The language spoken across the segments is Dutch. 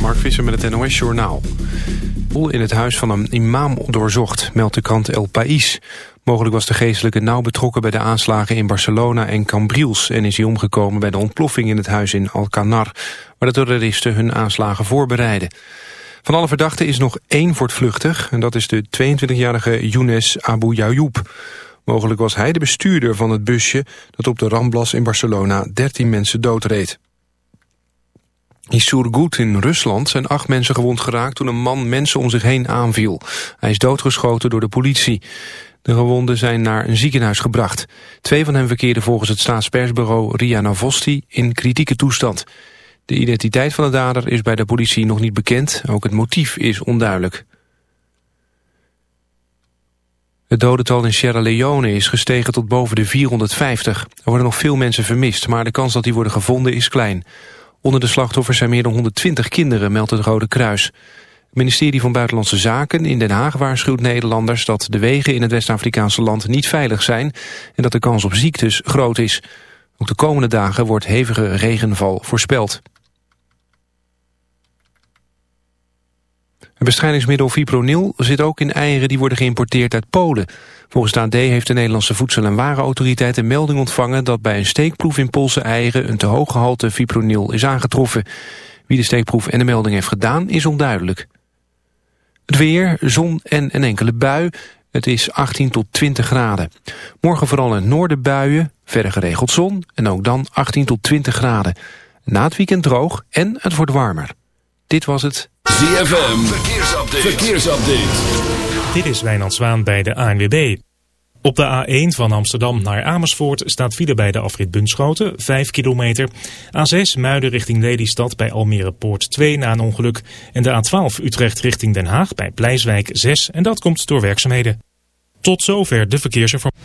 Mark Visser met het NOS Journaal. In het huis van een imam doorzocht, meldt de krant El País. Mogelijk was de geestelijke nauw betrokken bij de aanslagen in Barcelona en Cambrils... en is hij omgekomen bij de ontploffing in het huis in Alcanar... waar de terroristen hun aanslagen voorbereiden. Van alle verdachten is nog één voortvluchtig... en dat is de 22-jarige Younes Abu Yayoub. Mogelijk was hij de bestuurder van het busje... dat op de Ramblas in Barcelona 13 mensen doodreed. In Surgut in Rusland zijn acht mensen gewond geraakt toen een man mensen om zich heen aanviel. Hij is doodgeschoten door de politie. De gewonden zijn naar een ziekenhuis gebracht. Twee van hen verkeerden volgens het staatspersbureau RIA Novosti in kritieke toestand. De identiteit van de dader is bij de politie nog niet bekend. Ook het motief is onduidelijk. Het dodental in Sierra Leone is gestegen tot boven de 450. Er worden nog veel mensen vermist, maar de kans dat die worden gevonden is klein. Onder de slachtoffers zijn meer dan 120 kinderen, meldt het Rode Kruis. Het ministerie van Buitenlandse Zaken in Den Haag waarschuwt Nederlanders... dat de wegen in het West-Afrikaanse land niet veilig zijn... en dat de kans op ziektes groot is. Ook de komende dagen wordt hevige regenval voorspeld. Bestrijdingsmiddel fipronil zit ook in eieren die worden geïmporteerd uit Polen. Volgens de AD heeft de Nederlandse Voedsel- en Warenautoriteit een melding ontvangen dat bij een steekproef in Poolse eieren een te hoog gehalte fipronil is aangetroffen. Wie de steekproef en de melding heeft gedaan is onduidelijk. Het weer, zon en een enkele bui. Het is 18 tot 20 graden. Morgen vooral in het noorden buien, verder geregeld zon en ook dan 18 tot 20 graden. Na het weekend droog en het wordt warmer. Dit was het ZFM, verkeersupdate. verkeersupdate. Dit is Wijnand Zwaan bij de ANWB. Op de A1 van Amsterdam naar Amersfoort staat file bij de afrit Bunschoten, 5 kilometer. A6 Muiden richting Lelystad bij Almere Poort 2 na een ongeluk. En de A12 Utrecht richting Den Haag bij Pleiswijk 6 en dat komt door werkzaamheden. Tot zover de verkeersinformatie.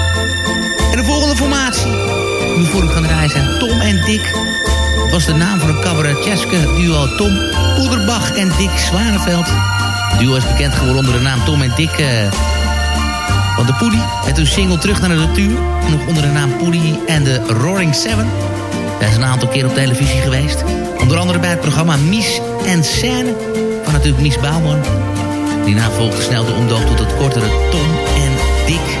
En de volgende formatie. Die voor u gaan draaien zijn Tom en Dick. Dat was de naam van een cabaretjeske duo Tom Poederbach en Dick Zwaneveld. Het duo is bekend geworden onder de naam Tom en Dick eh, van de Poedie. Met hun single Terug naar de Natuur. Nog onder de naam Poedie en de Roaring Seven. Zij is een aantal keer op televisie geweest. Onder andere bij het programma Mies en Scène. Van natuurlijk Mies Bouwman. Die volgde snel de omdoop tot het kortere Tom en Dick.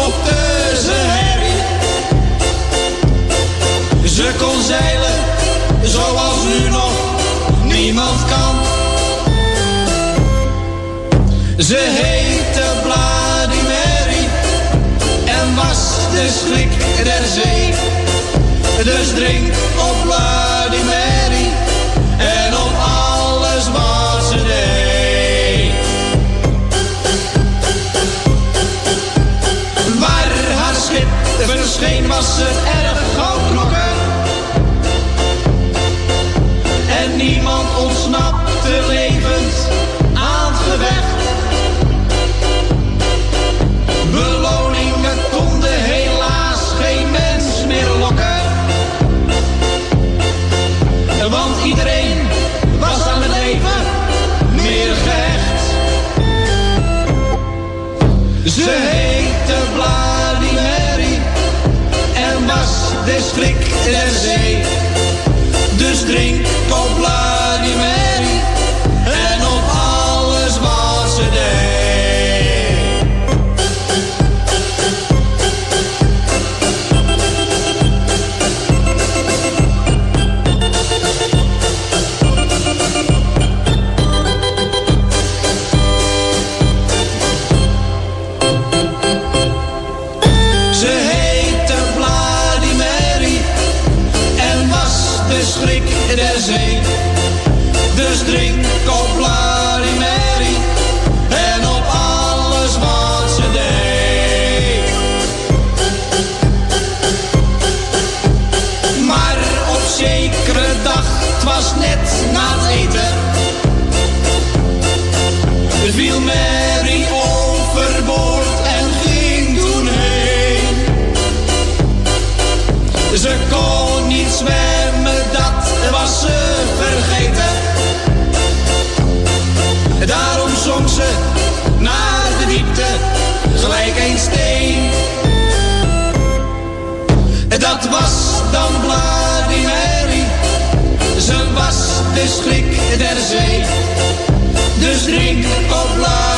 Schopte ze herrie. Ze kon zeilen zoals nu nog niemand kan. Ze heette Mary en was de schrik der zee. Dus drink op Bloody Verscheen was het erg goudblokken. En niemand ontsnapte leven. en de zee. Dus drink in de zee. Dus drink op. dan Bloody Mary. Ze was de schrik der zee. Dus drink op Bloody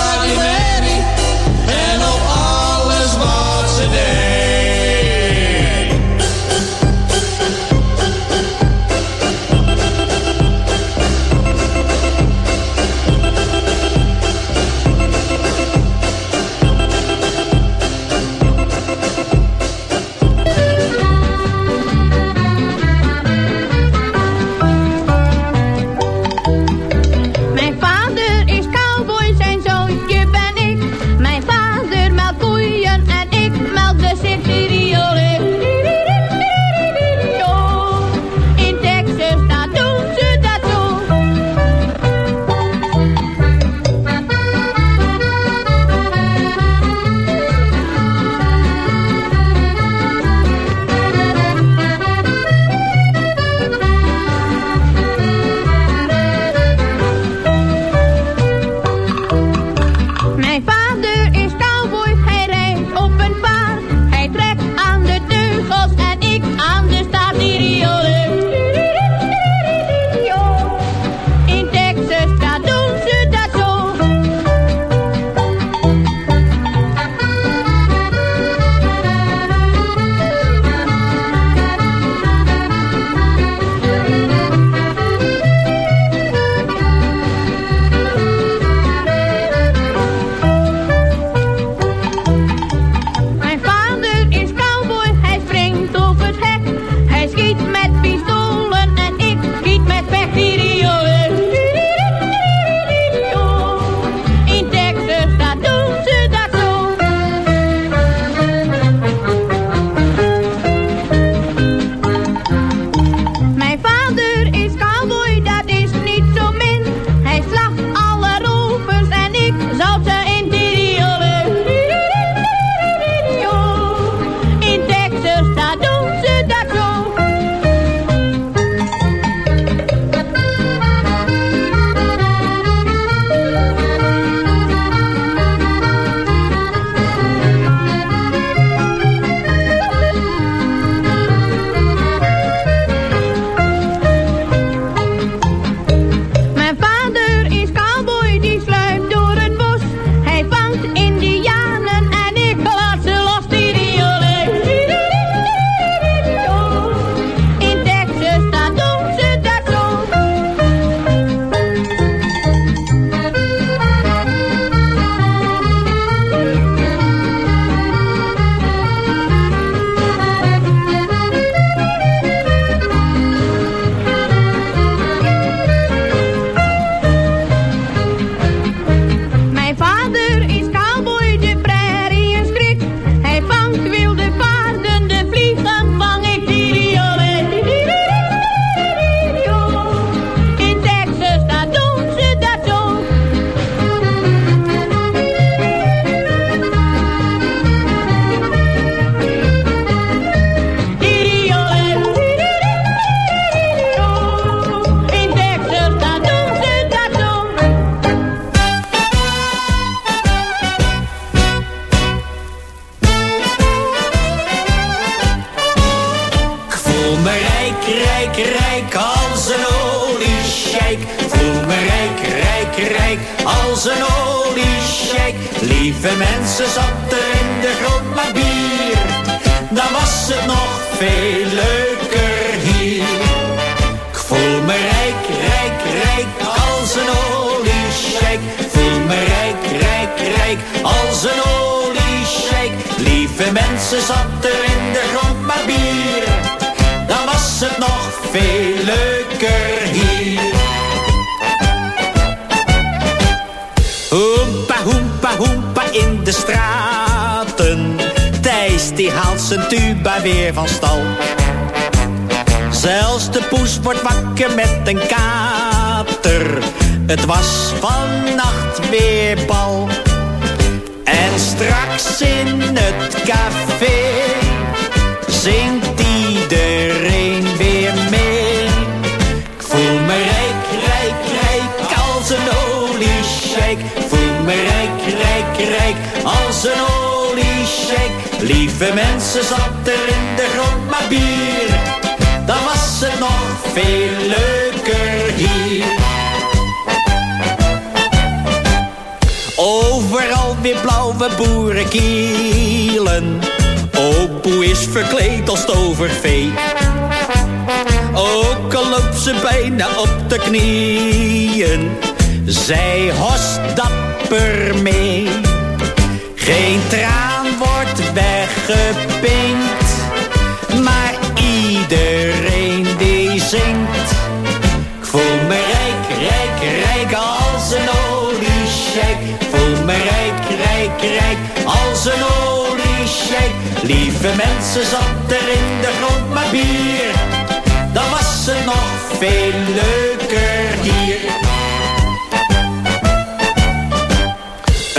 rijk, rijk, rijk als een oliesjeik. Lieve mensen, zat er in de grond maar bier. Dan was het nog veel leuker hier. Overal weer blauwe boerenkielen. Opoe is verkleed als tovervee. Ook al loopt ze bijna op de knieën. Zij host mee. Geen traan wordt weggepinkt. Maar iedereen die zingt. Ik voel me rijk, rijk, rijk als een oliesjeik. Voel me rijk, rijk, rijk als een oliesjeik. Lieve mensen, zat er in de grond maar bier. Dan was het nog veel leuker hier.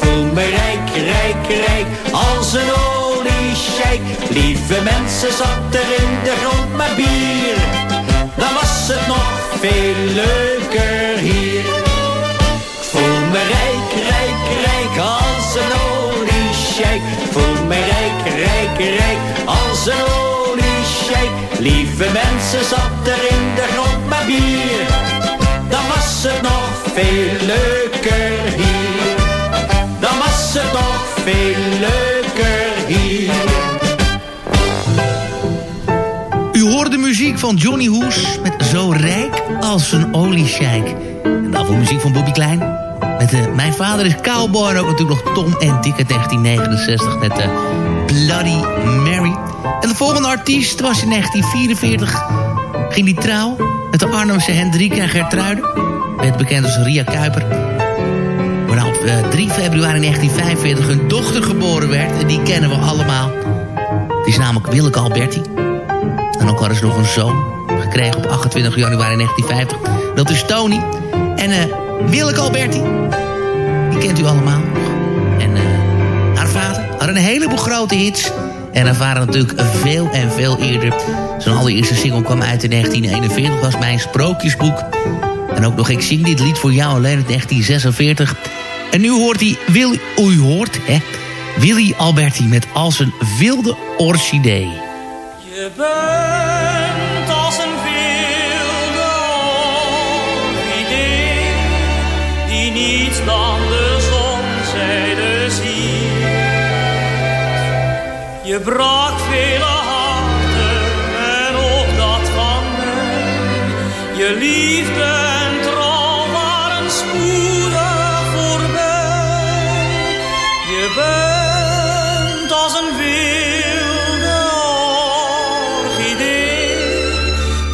Voel me rijk, rijk, rijk als een oliesjeik. Lieve mensen, zat er in de grond maar bier. Dan was het nog veel leuker hier. Voel me rijk, rijk, rijk als een oliesjeik. Voel me rijk, rijk, rijk als een oliesjeik. Lieve mensen, zat er in de grond maar bier. Dan was het nog veel veel leuker hier. U hoorde de muziek van Johnny Hoes met Zo rijk als een oliesjeik. En daarvoor muziek van Bobby Klein. Met uh, Mijn vader is cowboy en ook natuurlijk nog Tom en Dick uit 1969 met uh, Bloody Mary. En de volgende artiest was in 1944. Ging die trouw met de Arnhemse Hendrik en Gertruiden. Werd bekend als Ria Kuiper. Waarna op uh, 3 februari 1945 hun dochter geboren werd. En die kennen we allemaal. Die is namelijk Willeke Alberti. En ook hadden ze nog een zoon gekregen op 28 januari 1950. Dat is Tony. En uh, Willeke Alberti. Die kent u allemaal. En uh, haar vader had een heleboel grote hits. En haar vader natuurlijk veel en veel eerder. Zijn allereerste single kwam uit in 1941. Was mijn sprookjesboek. En ook nog Ik zing dit lied voor jou alleen in 1946. En nu hoort hij... Wil, u hoort, hè? Willy Alberti met Als een wilde orchidee. Je bent als een wilde orchidee die niets dan de zonzijde ziet. Je brak vele harten en ook dat van. Je liefde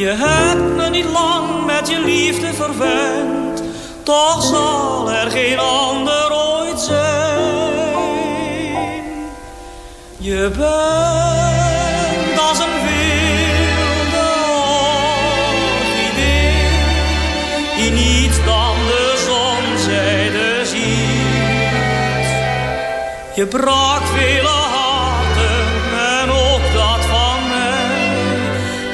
Je hebt me niet lang met je liefde verwend. Toch zal er geen ander ooit zijn. Je bent als een wilde orchidee. Die niet dan de zonzijde ziet. Je brak vele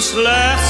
slechts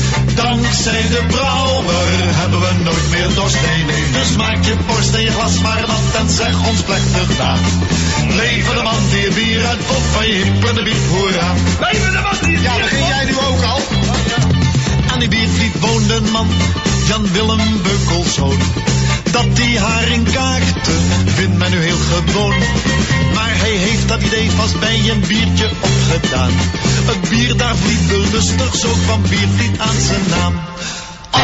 Dankzij de brouwer hebben we nooit meer dorst. Nee, nee, dus maak je borst en je glas maar nat en zeg ons plechtig na. Leven de man die het bier uitvond van je hip en de biep, hoera. Leven de man die het Ja, bier begin jij nu ook al? Aan die biervliet woonde een man, Jan Willem Beukelszoon. Dat die haring kaakte, vindt men nu heel gewoon. Maar hij heeft dat idee vast bij een biertje opgedaan. Het bier daar vliet lustig, zo kwam biervliet aan zijn naam. Al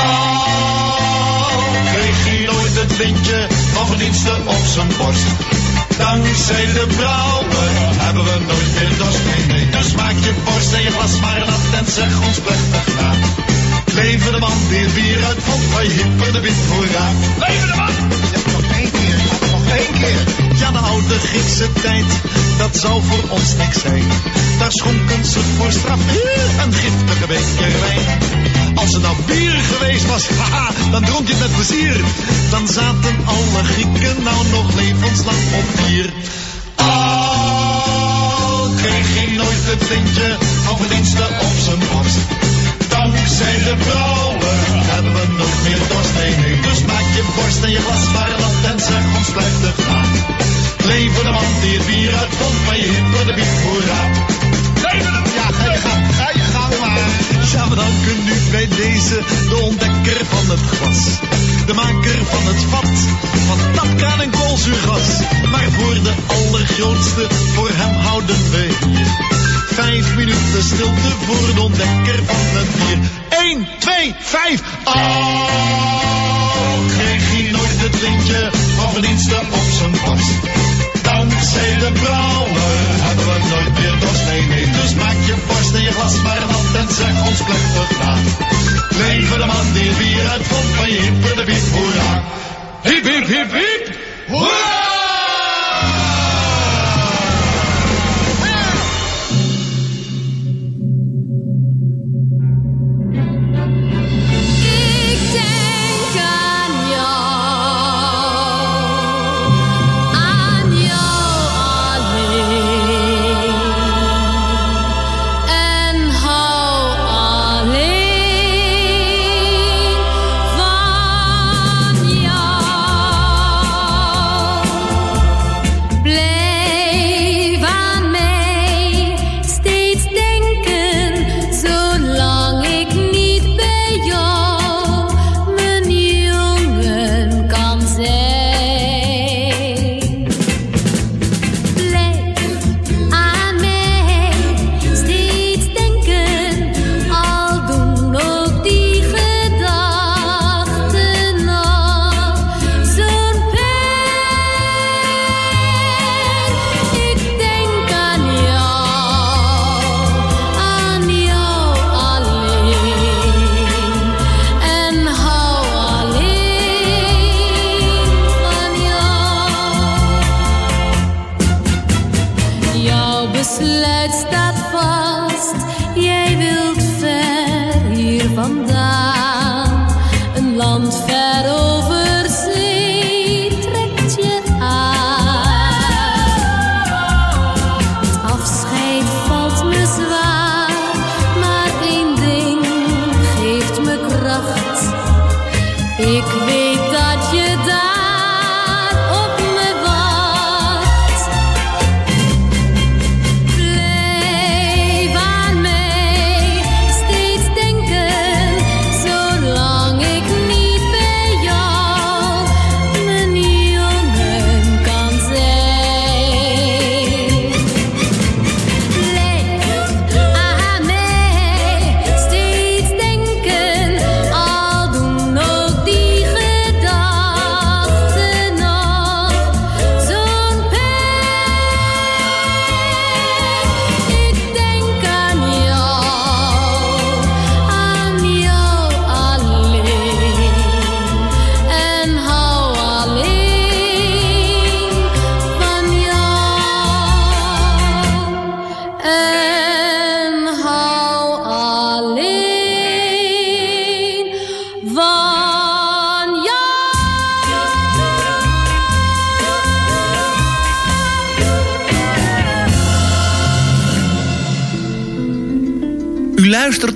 kreeg hij nooit het lintje van verdiensten op zijn borst. Dankzij de brouwer hebben we nooit meer dorst. Nee, nee, dus maak je borst en je glas maar nat en zeg ons plechtig na. Leven de man die het bier uitvond van je hip en de wit hoera. Leven de man. Nog één keer, nog één keer. Ja, de oude Griekse tijd, dat zou voor ons niks zijn. Daar schonken ze voor straf een giftige beker wijn. Als het nou bier geweest was, haha, dan dronk je het met plezier. Dan zaten alle Grieken nou nog levenslang op bier. Al kreeg hij nooit het lintje van verdiensten op zijn borst. Dankzij de brouwer hebben we nooit meer dorst. Nee. Dus maak je borst en je glas maar nat en zeg ons plechtig na. Leven de man die het bier uitvond van je hip de biep, hoera. Ja, ga je gang, ga je gang maar. Ja, we danken nu bij deze de ontdekker van het glas. De maker van het vat, van tapkraan en koolzuurgas. Maar voor de allergrootste, voor hem houden we. Vijf minuten stilte voor de ontdekker van het bier. 1, 2, 5. Oh, kreeg hij nooit het lintje van verdiensten op zijn borst. Dankzij de brouwer hebben we nooit meer dorst. Nee, dus maak je borst en je glas maar nat en zeg ons plechtig na. Leven de man die het bier uitvond van je hip de biep, hoera. Hip, hip, hip, hip, hoera!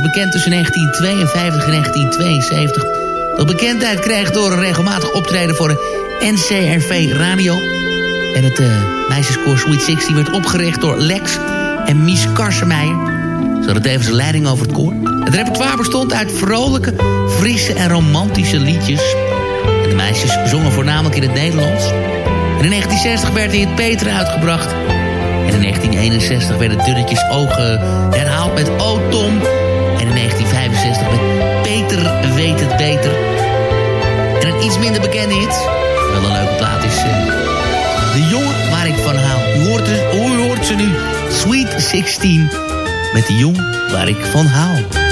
was bekend tussen 1952 en 1972. Dat bekendheid kreeg door een regelmatig optreden voor de NCRV Radio. En het uh, meisjeskoor Sweet 16 werd opgericht door Lex en Mies Karsemeijer. Ze hadden tevens leiding over het koor. Het repertoire bestond uit vrolijke, frisse en romantische liedjes. En de meisjes zongen voornamelijk in het Nederlands. En in 1960 werd hij het Peter uitgebracht. En in 1961 werden Dunnetjes Ogen herhaald met O Tom... En in 1965 met Peter weet het beter. En een iets minder bekende hit, wel een leuke plaat is... Uh, de jongen waar ik van hou. U hoort, ze nu. Sweet 16 met de jongen waar ik van hou.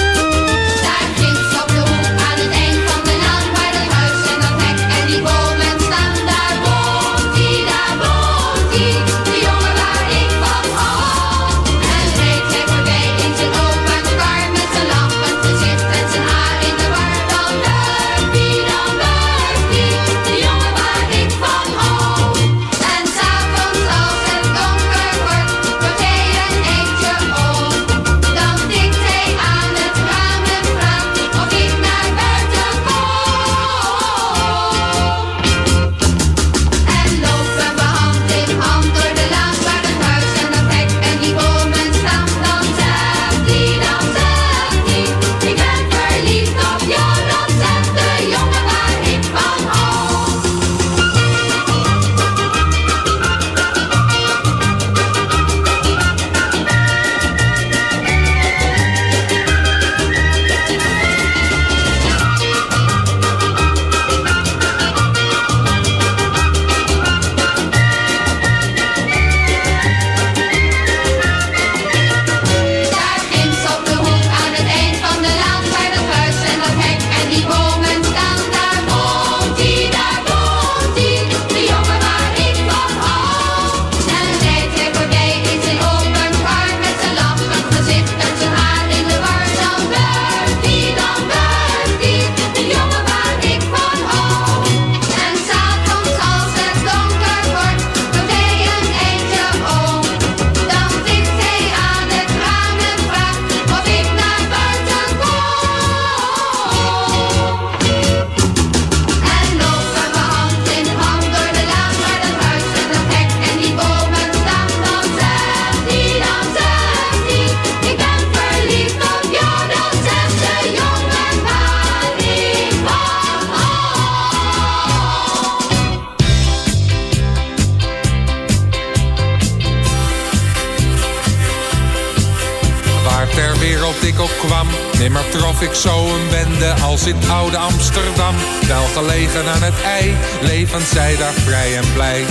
Amsterdam. Nimmer trof ik zo een bende als in oude Amsterdam. Wel gelegen aan het ei, leven zij daar vrij en blij.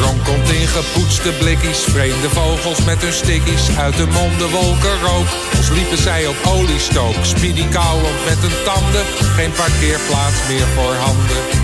Ronkelt in gepoetste blikkies, vreemde vogels met hun stickies. Uit de monden wolken rook, als liepen zij op oliestook. Speedy kauwend met hun tanden, geen parkeerplaats meer voor handen.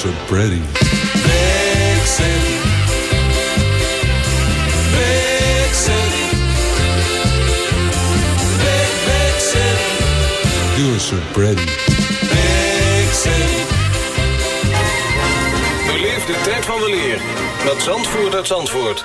So pretty. Big city. Big city. Big, big city. You're so pretty. Big city. Beleef de tijd van weleer met Zandvoort uit Zandvoort.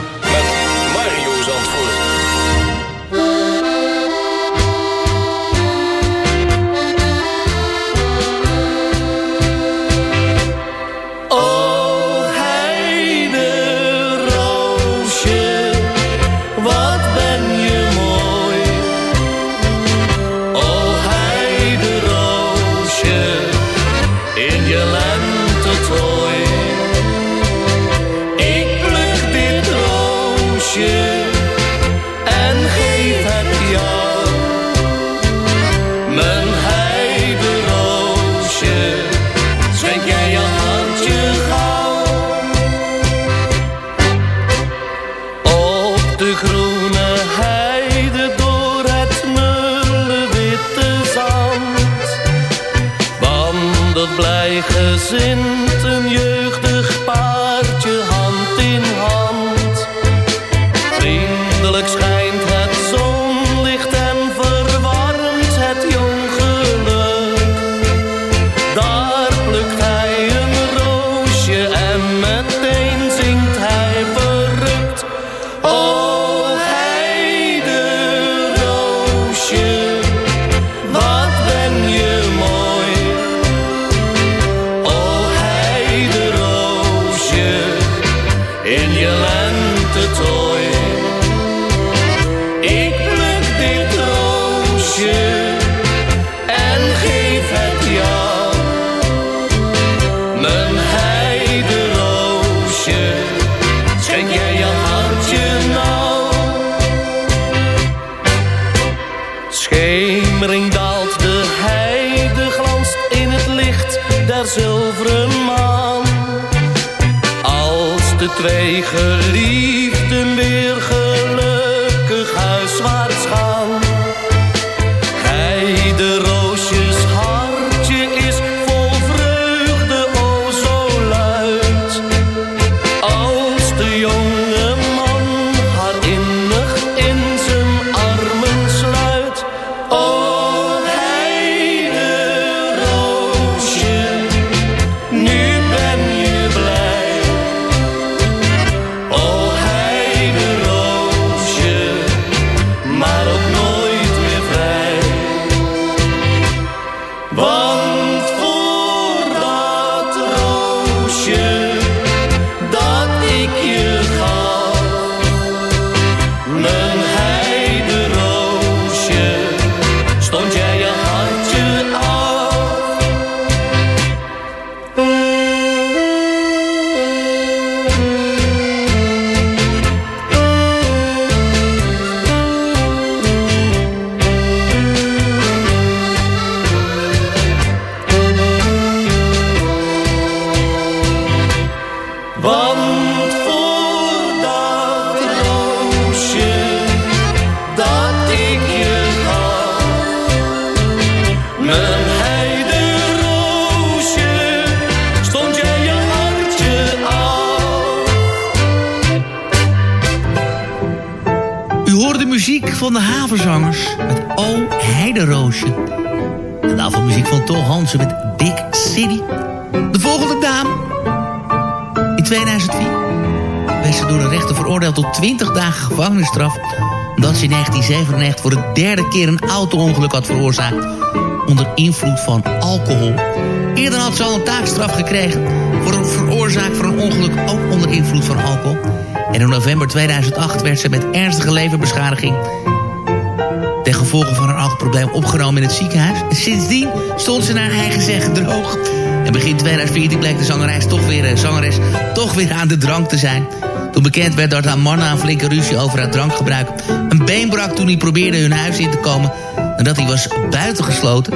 met O Heideroosje. En daarvan muziek van Tol Hansen met Big City. De volgende dame. In 2004 werd ze door de rechter veroordeeld tot 20 dagen gevangenisstraf... omdat ze in 1997 voor de derde keer een auto-ongeluk had veroorzaakt... onder invloed van alcohol. Eerder had ze al een taakstraf gekregen... voor een veroorzaak van een ongeluk ook onder invloed van alcohol. En in november 2008 werd ze met ernstige leverbeschadiging... ten gevolge van haar alcoholprobleem opgenomen in het ziekenhuis. En sindsdien stond ze naar eigen zeggen droog. En begin 2014 bleek de zangeres toch weer, eh, zangeres toch weer aan de drank te zijn. Toen bekend werd dat haar man na een flinke ruzie over haar drankgebruik... een been brak toen hij probeerde hun huis in te komen... en dat hij was buitengesloten.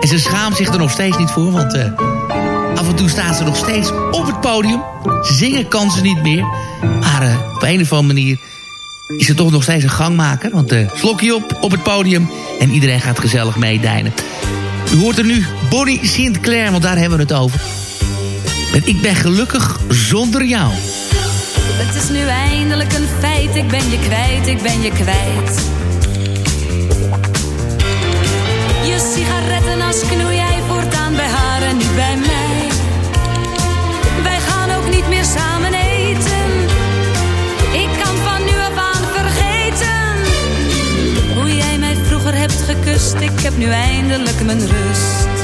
En ze schaamt zich er nog steeds niet voor, want... eh, Af en toe staat ze nog steeds op het podium. Zingen kan ze niet meer. Maar eh, op een of andere manier is ze toch nog steeds een gangmaker. Want uh, slokje op op het podium en iedereen gaat gezellig meedijnen. U hoort er nu Bonnie Sinclair, want daar hebben we het over. Ik ben gelukkig zonder jou. Het is nu eindelijk een feit, ik ben je kwijt, ik ben je kwijt. Je sigarettenas knoei jij voortaan bij haar en niet bij mij. Wij gaan ook niet meer samen ik heb nu eindelijk mijn rust.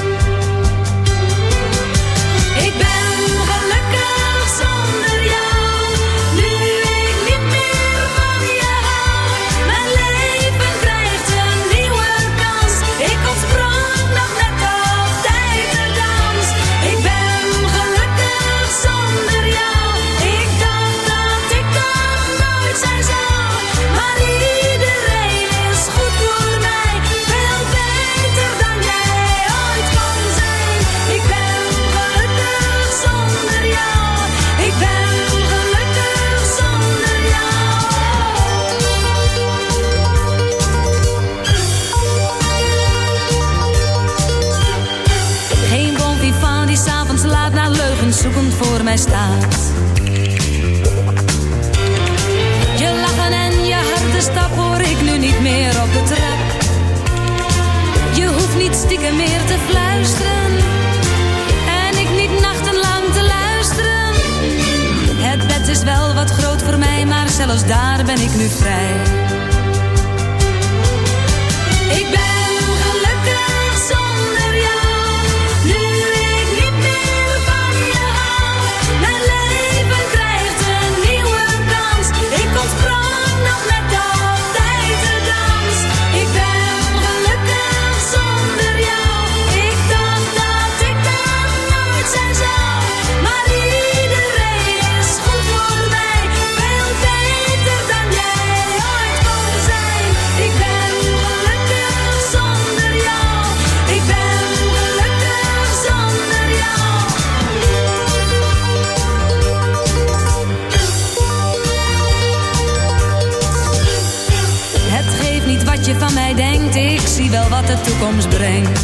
De toekomst brengt.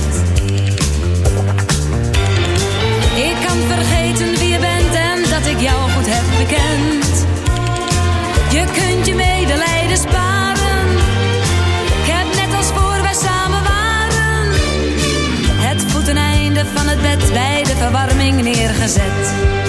Ik kan vergeten wie je bent en dat ik jou goed heb bekend. Je kunt je medelijden sparen. Ik heb net als voor wij samen waren. Het voeteneinde van het bed bij de verwarming neergezet.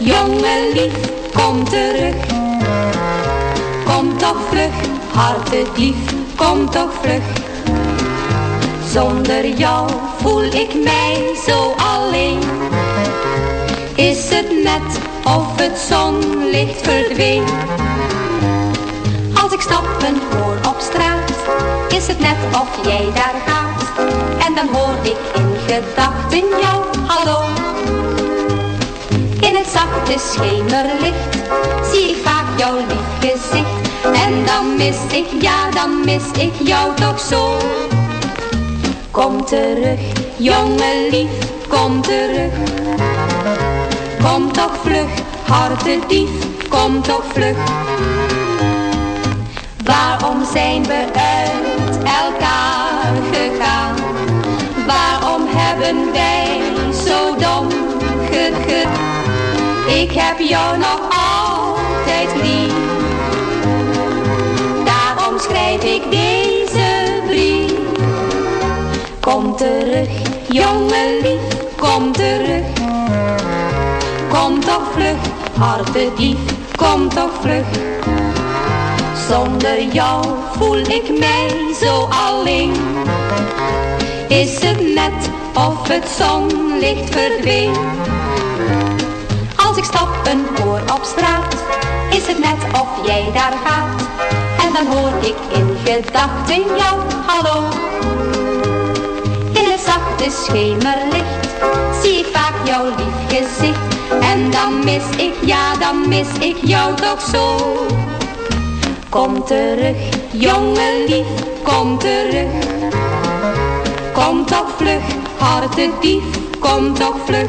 Jongen lief, kom terug. Kom toch vlug, hartedief, kom toch vlug. Zonder jou voel ik mij zo alleen. Is het net of het zonlicht verdween? Als ik stappen hoor op straat, is het net of jij daar gaat. En dan hoor ik in gedachten jou, hallo. Het zachte schemerlicht zie ik vaak jouw lief gezicht. En dan mis ik, ja dan mis ik jou toch zo. Kom terug, jongen lief, kom terug. Kom toch vlug, hartedief, kom toch vlug. Waarom zijn we uit elkaar gegaan? Waarom hebben wij zo dom Ik heb jou nog altijd lief. Daarom schrijf ik deze brief. Kom terug, jongen lief, kom terug. toch vlug, hartedief, kom toch vlug. Zonder jou voel ik mij zo alleen. Is het net of het zonlicht verdween? Ik stappen hoor op straat, is het net of jij daar gaat. En dan hoor ik in gedachten jou, hallo. In het zachte schemerlicht zie ik vaak jouw lief gezicht. En dan mis ik, ja dan mis ik jou toch zo. Kom terug, jongen lief, kom terug. Kom toch vlug, hartedief, kom toch vlug.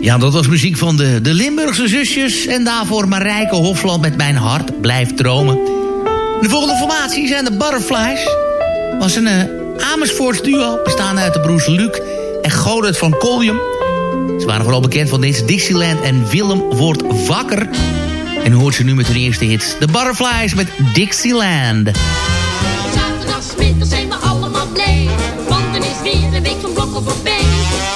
Ja, dat was muziek van de, de Limburgse zusjes. En daarvoor Marijke Hofland met Mijn Hart Blijft Dromen. De volgende formatie zijn de Butterflies. Was een uh, duo, bestaande uit de broers Luc en Godert van Collium. Ze waren vooral bekend van deze Dixieland en Willem wordt wakker. En hoort ze nu met hun eerste hits. De Butterflies met Dixieland. Van blokken voorbij.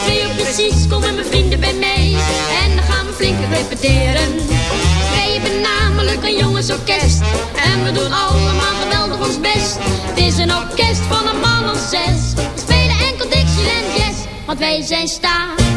Twee uur precies komen mijn vrienden bij mij. En dan gaan we flink repeteren. Wij hebben namelijk een jongensorkest. En we doen allemaal geweldig ons best. Het is een orkest van een man of zes. We spelen enkel Dixieland, yes. Want wij zijn stapel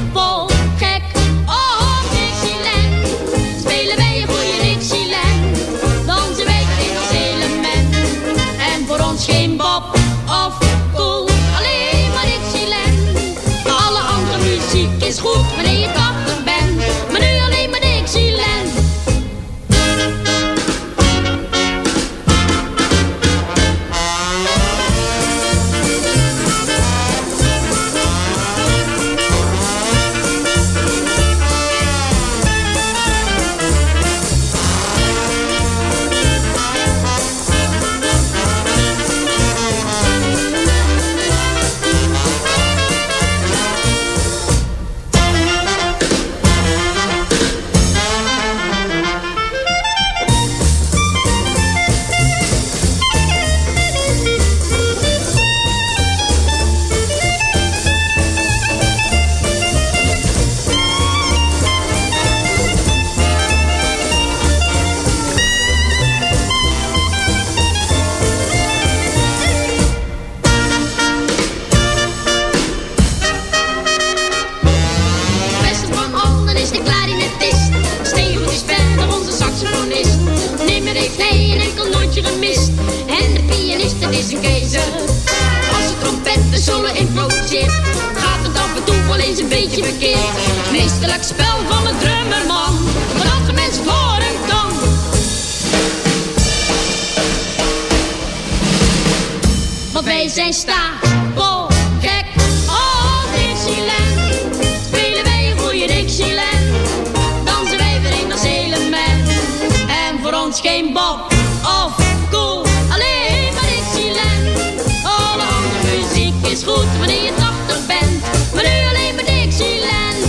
geen bob of cool. Alleen maar Dixieland. Alle andere muziek is goed wanneer je 80 bent. Maar nu alleen maar Dixieland.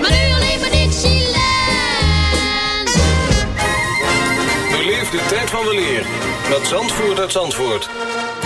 Maar nu alleen maar Dixieland. Beleef de tijd van de leer met Zandvoort uit Zandvoort.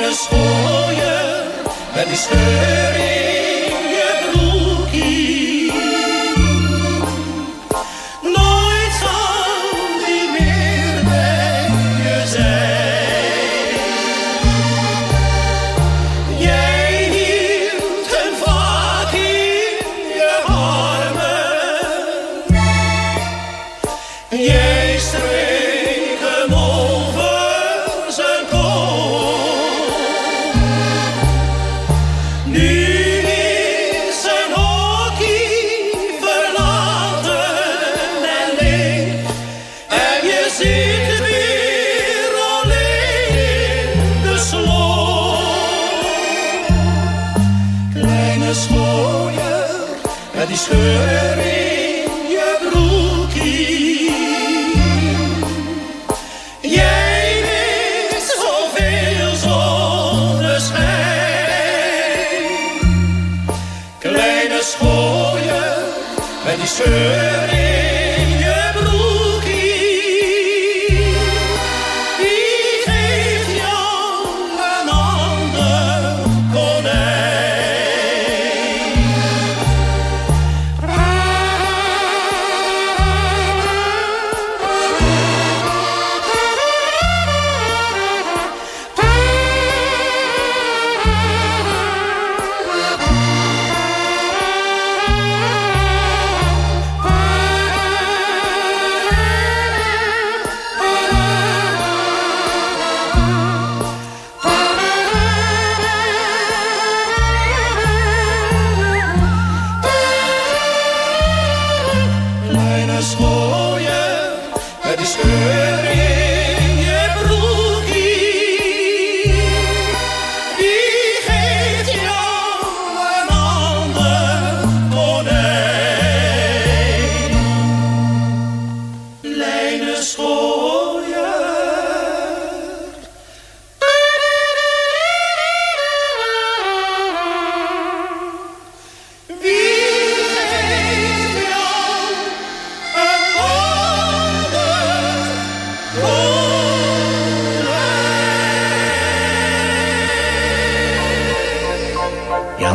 Kleine schooier met die scheur met